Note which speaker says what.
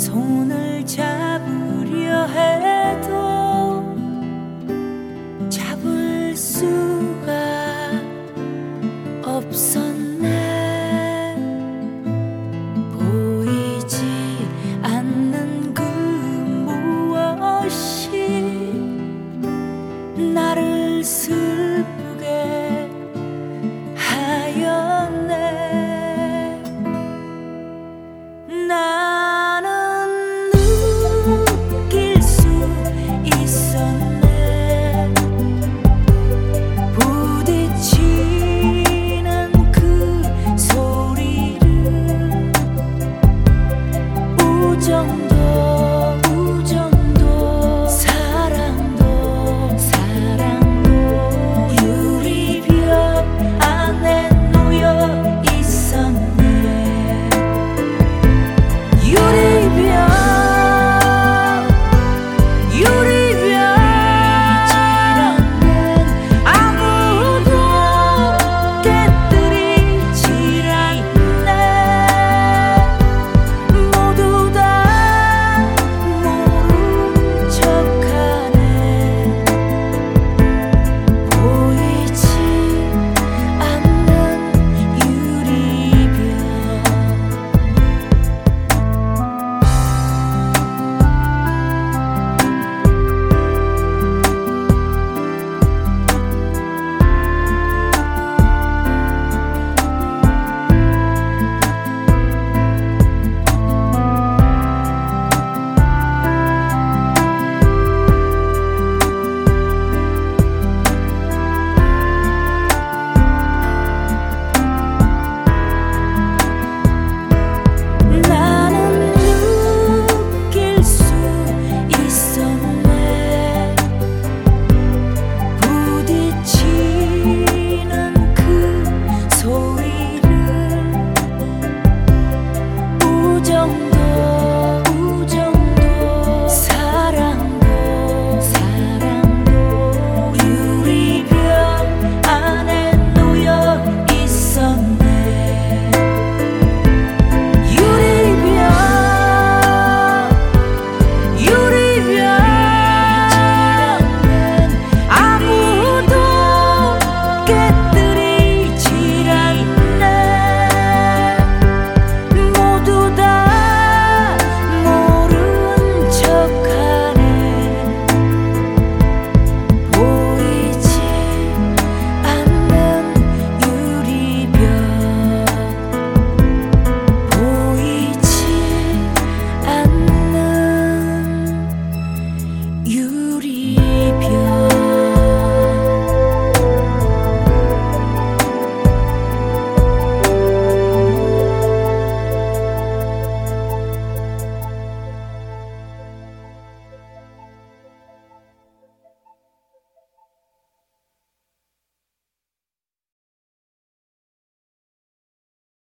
Speaker 1: 손을 잡으려 해도 잡을 수가 없었네. 보이지 않는 그 무엇이 나를 슬프게